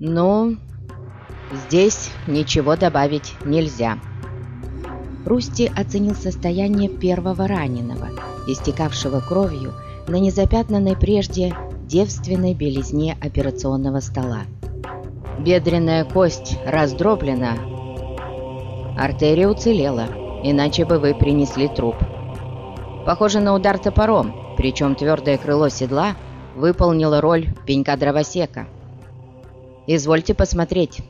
«Ну, здесь ничего добавить нельзя». Русти оценил состояние первого раненого, истекавшего кровью на незапятнанной прежде девственной белизне операционного стола. Бедренная кость раздроблена, артерия уцелела, иначе бы вы принесли труп. Похоже на удар топором, причем твердое крыло седла выполнило роль пенька дровосека. Извольте посмотреть.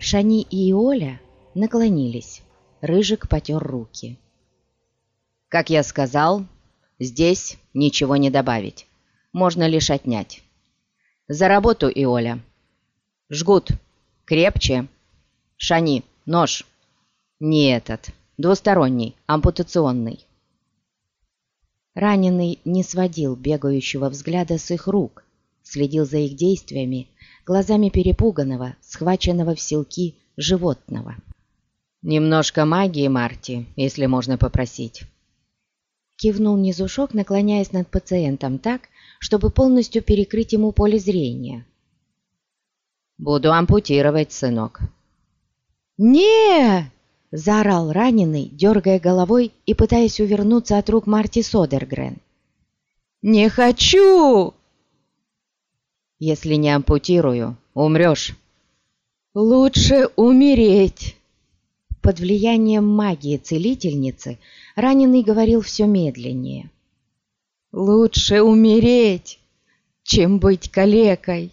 Шани и Иоля наклонились. Рыжик потер руки. Как я сказал, здесь ничего не добавить. Можно лишь отнять. За работу, Иоля. Жгут. Крепче. Шани. Нож. Не этот. Двусторонний. Ампутационный. Раненый не сводил бегающего взгляда с их рук, следил за их действиями глазами перепуганного, схваченного в селки животного. «Немножко магии, Марти, если можно попросить». Кивнул Низушок, наклоняясь над пациентом так, чтобы полностью перекрыть ему поле зрения. «Буду ампутировать, сынок». не заорал раненый, дергая головой и пытаясь увернуться от рук Марти Содергрен. «Не хочу!» «Если не ампутирую, умрешь». «Лучше умереть!» Под влиянием магии целительницы раненый говорил все медленнее. «Лучше умереть, чем быть калекой.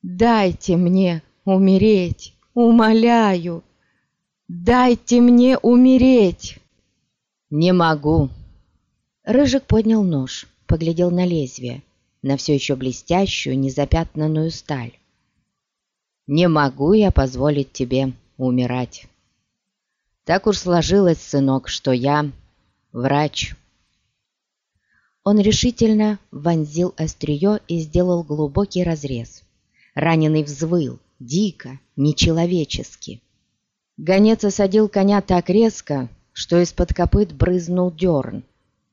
Дайте мне умереть, умоляю, дайте мне умереть!» «Не могу!» Рыжик поднял нож, поглядел на лезвие, на все еще блестящую, незапятнанную сталь. «Не могу я позволить тебе умирать!» Так уж сложилось, сынок, что я врач. Он решительно вонзил острие и сделал глубокий разрез. Раненый взвыл, дико, нечеловечески. Гонец осадил коня так резко, что из-под копыт брызнул дерн.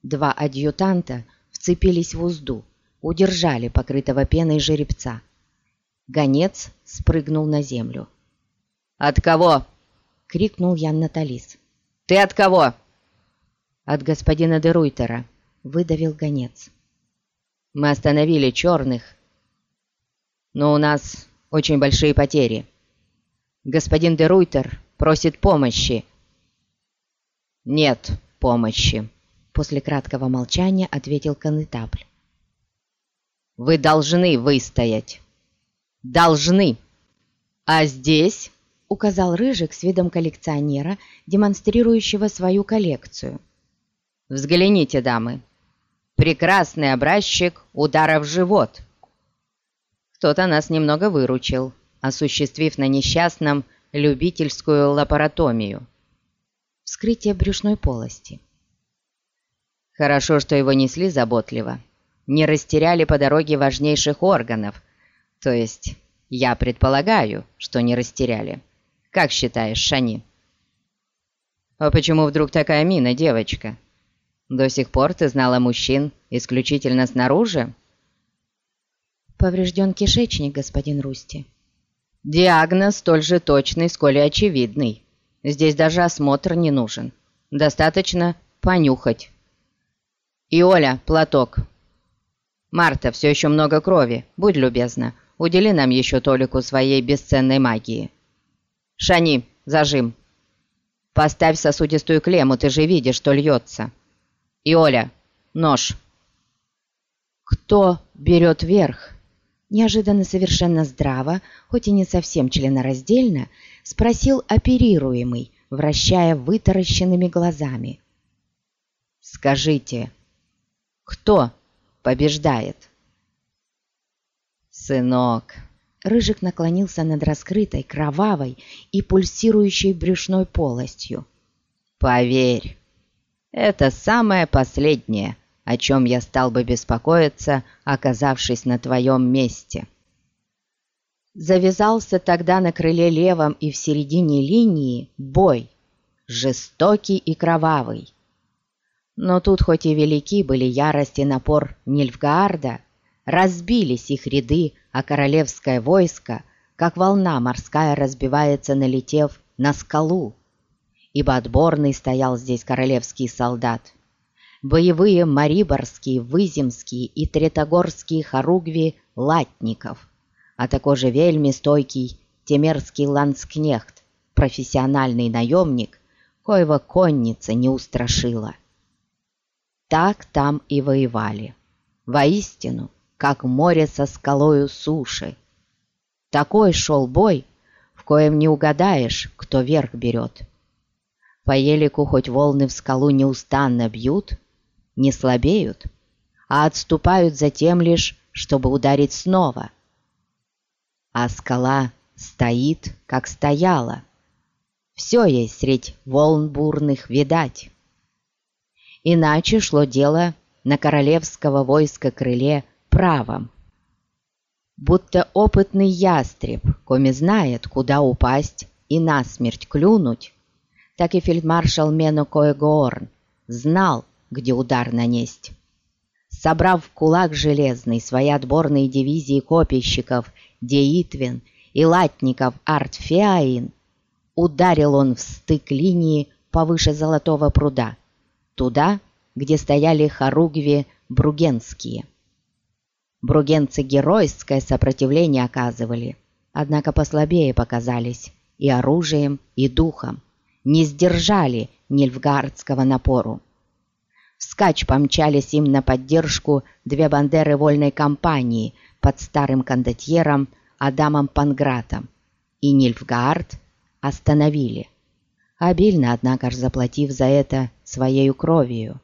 Два адъютанта вцепились в узду, удержали покрытого пеной жеребца. Гонец спрыгнул на землю. «От кого?» — крикнул Ян Наталис. «Ты от кого?» «От господина де Руйтера», — выдавил гонец. «Мы остановили черных, но у нас очень большие потери. Господин де Руйтер просит помощи». «Нет помощи», — после краткого молчания ответил конетабль. «Вы должны выстоять. Должны. А здесь...» указал Рыжик с видом коллекционера, демонстрирующего свою коллекцию. «Взгляните, дамы! Прекрасный образчик удара в живот!» Кто-то нас немного выручил, осуществив на несчастном любительскую лапаротомию. Вскрытие брюшной полости. Хорошо, что его несли заботливо. Не растеряли по дороге важнейших органов, то есть я предполагаю, что не растеряли. Как считаешь, Шани?» «А почему вдруг такая мина, девочка? До сих пор ты знала мужчин исключительно снаружи?» «Поврежден кишечник, господин Русти». «Диагноз столь же точный, сколь и очевидный. Здесь даже осмотр не нужен. Достаточно понюхать». «И Оля, платок». «Марта, все еще много крови. Будь любезна, удели нам еще толику своей бесценной магии». «Шани, зажим!» «Поставь сосудистую клемму, ты же видишь, что льется!» «И Оля, нож!» «Кто берет верх?» Неожиданно совершенно здраво, хоть и не совсем членораздельно, спросил оперируемый, вращая вытаращенными глазами. «Скажите, кто побеждает?» «Сынок!» Рыжик наклонился над раскрытой, кровавой и пульсирующей брюшной полостью. «Поверь, это самое последнее, о чем я стал бы беспокоиться, оказавшись на твоем месте». Завязался тогда на крыле левом и в середине линии бой, жестокий и кровавый. Но тут хоть и велики были ярость и напор Нильфгаарда, разбились их ряды, а королевское войско, как волна морская, разбивается, налетев на скалу. Ибо отборный стоял здесь королевский солдат. Боевые мариборские, выземские и третогорские хоругви латников, а також вельми стойкий темерский ланскнехт, профессиональный наемник, коего конница не устрашила. Так там и воевали. Воистину, как море со скалою суши. Такой шел бой, в коем не угадаешь, кто верх берет. По елику хоть волны в скалу неустанно бьют, не слабеют, а отступают затем лишь, чтобы ударить снова. А скала стоит, как стояла. Все ей средь волн бурных видать. Иначе шло дело на королевского войска крыле правом. Будто опытный ястреб, коми знает, куда упасть и насмерть клюнуть, так и фельдмаршал Мено Коегоорн знал, где удар нанесть. Собрав в кулак железный свои отборные дивизии копийщиков Деитвин и латников Артфеаин, ударил он в стык линии повыше Золотого пруда, туда, где стояли хоругви бругенские. Бругенцы геройское сопротивление оказывали, однако послабее показались и оружием, и духом, не сдержали нильфгардского напору. Вскач помчались им на поддержку две бандеры вольной компании под старым кондотьером Адамом Пангратом, и Нильфгаард остановили, обильно, однако же, заплатив за это своей кровью.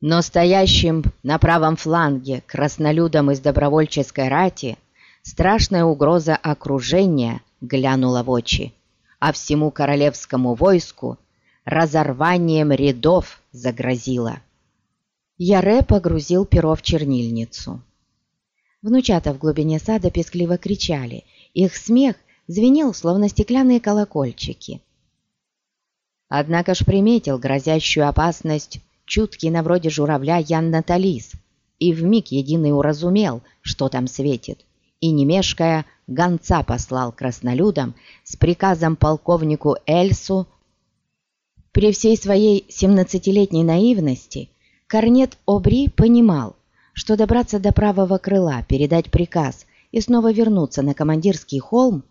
Но стоящим на правом фланге краснолюдам из добровольческой рати страшная угроза окружения глянула в очи, а всему королевскому войску разорванием рядов загрозила. Яре погрузил перо в чернильницу. Внучата в глубине сада пескливо кричали. Их смех звенел, словно стеклянные колокольчики. Однако ж приметил грозящую опасность чуткий на вроде журавля Ян Наталис и вмиг единый уразумел, что там светит, и, не мешкая, гонца послал краснолюдам с приказом полковнику Эльсу при всей своей семнадцатилетней наивности Корнет Обри понимал, что добраться до правого крыла, передать приказ и снова вернуться на командирский холм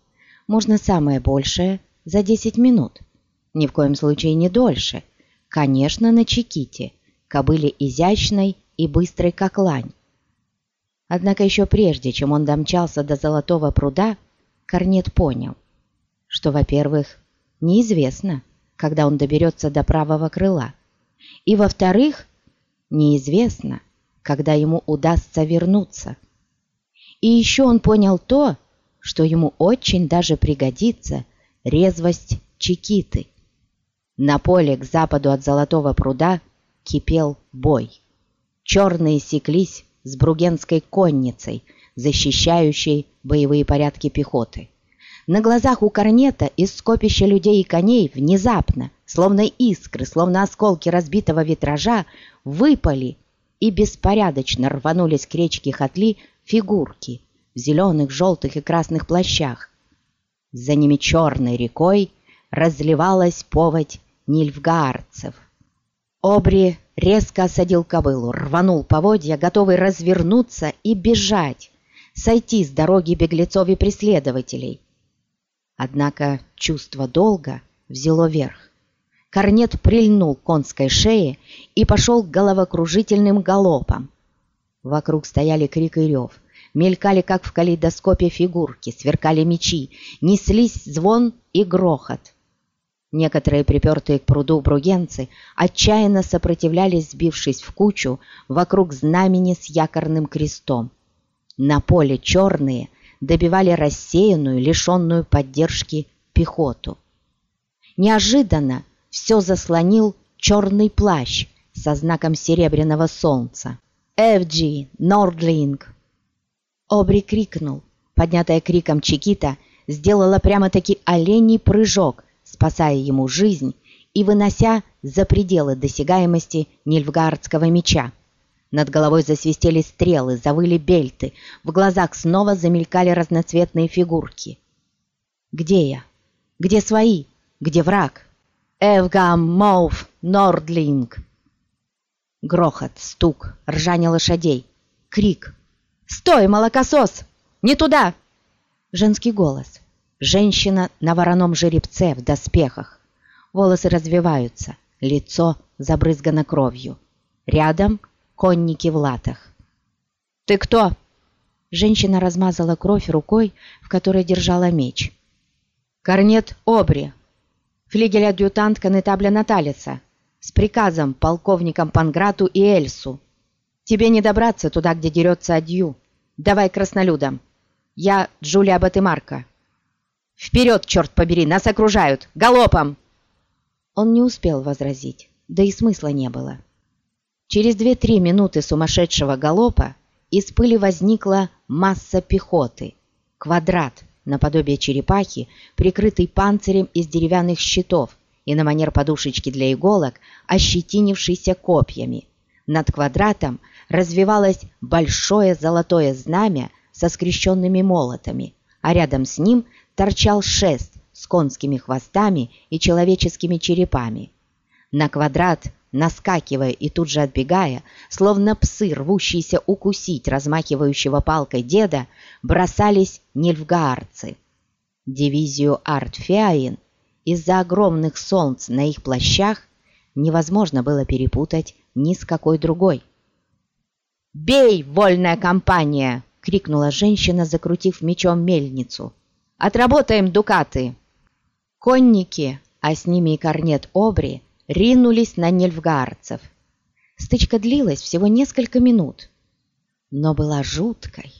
можно самое большее за 10 минут. Ни в коем случае не дольше. Конечно, на Чиките, кобыле изящной и быстрой, как лань. Однако еще прежде, чем он домчался до Золотого пруда, Корнет понял, что, во-первых, неизвестно, когда он доберется до правого крыла, и, во-вторых, неизвестно, когда ему удастся вернуться. И еще он понял то, что ему очень даже пригодится резвость Чикиты. На поле к западу от Золотого пруда кипел бой. Черные секлись с бругенской конницей, защищающей боевые порядки пехоты. На глазах у корнета из скопища людей и коней внезапно, словно искры, словно осколки разбитого витража, выпали и беспорядочно рванулись к речке Хотли фигурки в зеленых, желтых и красных плащах. За ними черной рекой разливалась поводь нильфгаарцев. Обри резко осадил кобылу, рванул поводья, готовый развернуться и бежать, сойти с дороги беглецов и преследователей. Однако чувство долга взяло верх. Корнет прильнул к конской шее и пошел головокружительным галопом. Вокруг стояли крик и рев, мелькали, как в калейдоскопе, фигурки, сверкали мечи, неслись звон и грохот. Некоторые припертые к пруду бругенцы отчаянно сопротивлялись, сбившись в кучу вокруг знамени с якорным крестом. На поле черные добивали рассеянную, лишенную поддержки пехоту. Неожиданно все заслонил черный плащ со знаком серебряного солнца. «Эвджи! Нордлинг!» Обри крикнул. Поднятая криком Чикита сделала прямо-таки оленей прыжок, спасая ему жизнь и вынося за пределы досягаемости Нильфгардского меча. Над головой засвистели стрелы, завыли бельты, в глазах снова замелькали разноцветные фигурки. «Где я? Где свои? Где враг?» «Эвгам Моуф Нордлинг!» Грохот, стук, ржание лошадей, крик. «Стой, молокосос! Не туда!» Женский голос. Женщина на вороном жеребце в доспехах. Волосы развиваются, лицо забрызгано кровью. Рядом конники в латах. «Ты кто?» Женщина размазала кровь рукой, в которой держала меч. «Корнет Обри, флигель-адъютант конетабля Наталица, с приказом полковникам Панграту и Эльсу. Тебе не добраться туда, где дерется Адью. Давай краснолюдам. Я Джулия Батымарка. Вперед, черт побери, нас окружают! Галопом!» Он не успел возразить, да и смысла не было. Через две-три минуты сумасшедшего галопа из пыли возникла масса пехоты. Квадрат, наподобие черепахи, прикрытый панцирем из деревянных щитов и на манер подушечки для иголок, ощетинившийся копьями. Над квадратом развивалось большое золотое знамя со скрещенными молотами, а рядом с ним торчал шест с конскими хвостами и человеческими черепами. На квадрат, наскакивая и тут же отбегая, словно псы, рвущиеся укусить размахивающего палкой деда, бросались нильфгаарцы. Дивизию Артфеаин из-за огромных солнц на их плащах невозможно было перепутать ни с какой другой. «Бей, вольная компания!» — крикнула женщина, закрутив мечом мельницу. «Отработаем дукаты!» Конники, а с ними и корнет Обри, ринулись на нельфгаарцев. Стычка длилась всего несколько минут, но была жуткой.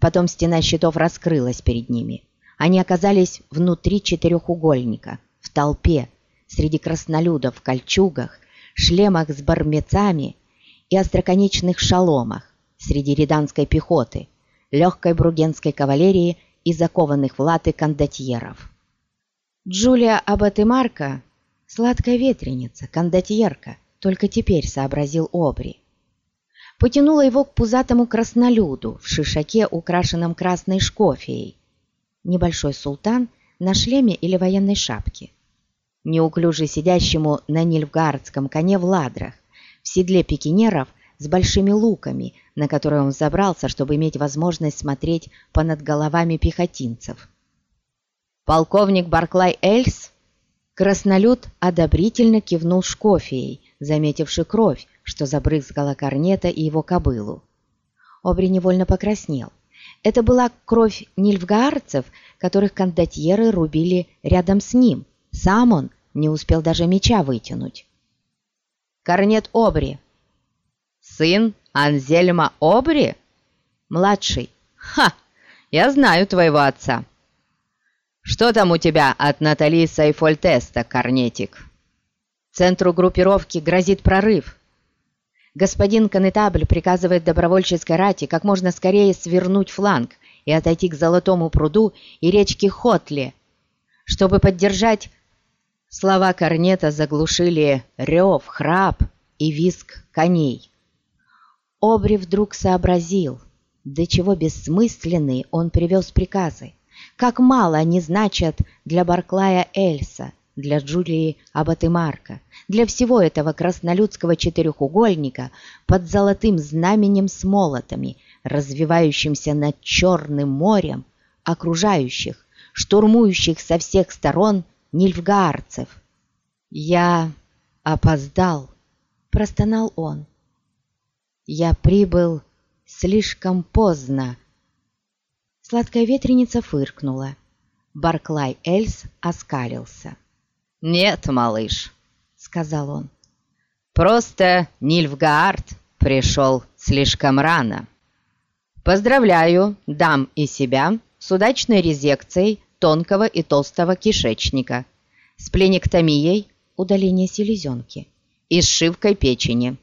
Потом стена щитов раскрылась перед ними. Они оказались внутри четырехугольника, в толпе, среди краснолюдов в кольчугах, шлемах с бармецами и остроконечных шаломах, среди риданской пехоты, легкой бругенской кавалерии и закованных в латы кондотьеров. Джулия Абатемарка, сладкая ветреница, кондотьерка, только теперь сообразил Обри. Потянула его к пузатому краснолюду в шишаке, украшенном красной шкофией. Небольшой султан на шлеме или военной шапке. Неуклюже сидящему на нильфгардском коне в ладрах, в седле пикинеров с большими луками, на которые он забрался, чтобы иметь возможность смотреть понад головами пехотинцев. «Полковник Барклай Эльс?» Краснолюд одобрительно кивнул Шкофией, заметивший кровь, что забрызгала корнета и его кобылу. Обри невольно покраснел. Это была кровь нильфгаарцев, которых кондотьеры рубили рядом с ним. Сам он не успел даже меча вытянуть. «Корнет Обри!» «Сын Анзельма Обри?» «Младший». «Ха! Я знаю твоего отца!» «Что там у тебя от Натали Сайфольтеста, Корнетик?» «Центру группировки грозит прорыв. Господин Конетабль приказывает добровольческой рати как можно скорее свернуть фланг и отойти к Золотому пруду и речке Хотли, чтобы поддержать...» Слова Корнета заглушили рев, храп и визг коней. Обри вдруг сообразил, до чего бессмысленные он привез приказы. Как мало они значат для Барклая Эльса, для Джулии Абатымарка, для всего этого краснолюдского четырехугольника под золотым знаменем с молотами, развивающимся над Черным морем, окружающих, штурмующих со всех сторон нильфгаарцев. «Я опоздал», — простонал он. «Я прибыл слишком поздно», Сладкая ветреница фыркнула. Барклай Эльс оскалился. «Нет, малыш», — сказал он. «Просто Нильфгаард пришел слишком рано. Поздравляю дам и себя с удачной резекцией тонкого и толстого кишечника, с пленектомией удаление селезенки и сшивкой печени.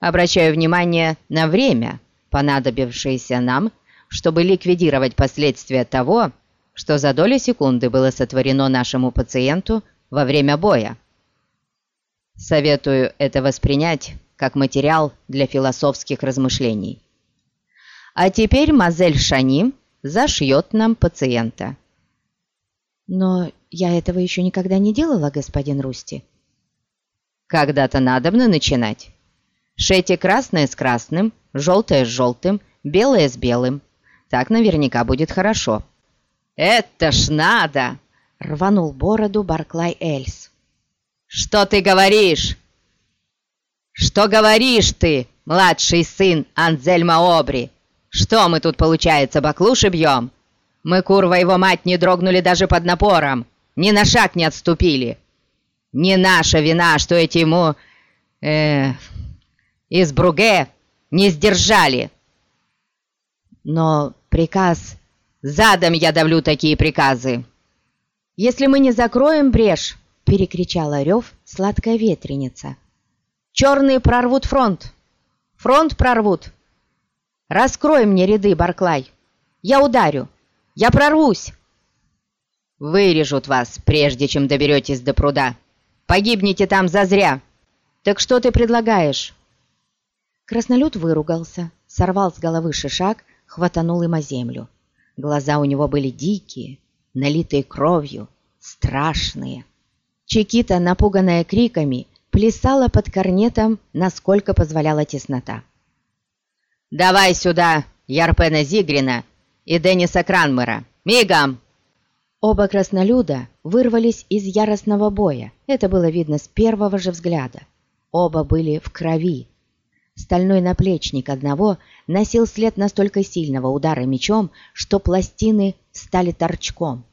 Обращаю внимание на время, понадобившееся нам чтобы ликвидировать последствия того, что за доли секунды было сотворено нашему пациенту во время боя. Советую это воспринять как материал для философских размышлений. А теперь мазель Шани зашьет нам пациента. Но я этого еще никогда не делала, господин Русти. Когда-то надобно начинать. Шейте красное с красным, желтое с желтым, белое с белым. Так наверняка будет хорошо. «Это ж надо!» — рванул бороду Барклай Эльс. «Что ты говоришь?» «Что говоришь ты, младший сын Анзельма Обри? Что мы тут, получается, баклуши бьем? Мы, курва его мать, не дрогнули даже под напором, ни на шаг не отступили. Не наша вина, что эти ему... Э, из Бруге не сдержали. Но приказ... Задом я давлю такие приказы. Если мы не закроем брешь, перекричала рев сладкая ветреница. Черные прорвут фронт. Фронт прорвут. Раскрой мне ряды, Барклай. Я ударю. Я прорвусь. Вырежут вас, прежде чем доберетесь до пруда. Погибнете там зазря. Так что ты предлагаешь? Краснолюд выругался, сорвал с головы шишак, хватанул им о землю. Глаза у него были дикие, налитые кровью, страшные. Чекита, напуганная криками, плясала под корнетом, насколько позволяла теснота. «Давай сюда Ярпена Зигрина и Денниса Кранмера! Мигом!» Оба краснолюда вырвались из яростного боя. Это было видно с первого же взгляда. Оба были в крови, Стальной наплечник одного носил след настолько сильного удара мечом, что пластины стали торчком.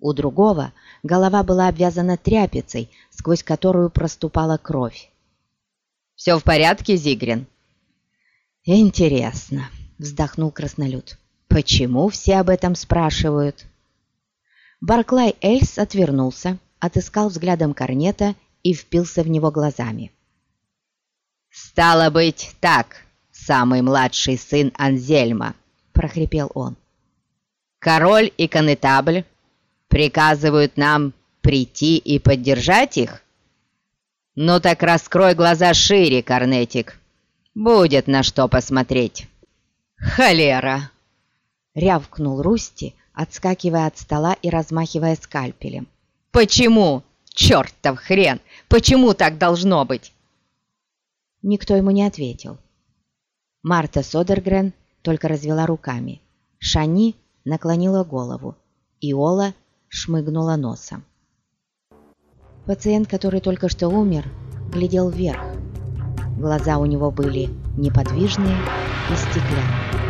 У другого голова была обвязана тряпицей, сквозь которую проступала кровь. «Все в порядке, Зигрин?» «Интересно», — вздохнул краснолюд. «Почему все об этом спрашивают?» Барклай Эльс отвернулся, отыскал взглядом корнета и впился в него глазами. «Стало быть, так, самый младший сын Анзельма», — прохрипел он. «Король и конетабль приказывают нам прийти и поддержать их? Ну так раскрой глаза шире, Корнетик. Будет на что посмотреть». «Холера!» — рявкнул Русти, отскакивая от стола и размахивая скальпелем. «Почему? Чертов хрен! Почему так должно быть?» Никто ему не ответил. Марта Содергрен только развела руками. Шани наклонила голову. Иола шмыгнула носом. Пациент, который только что умер, глядел вверх. Глаза у него были неподвижные и стеклянные.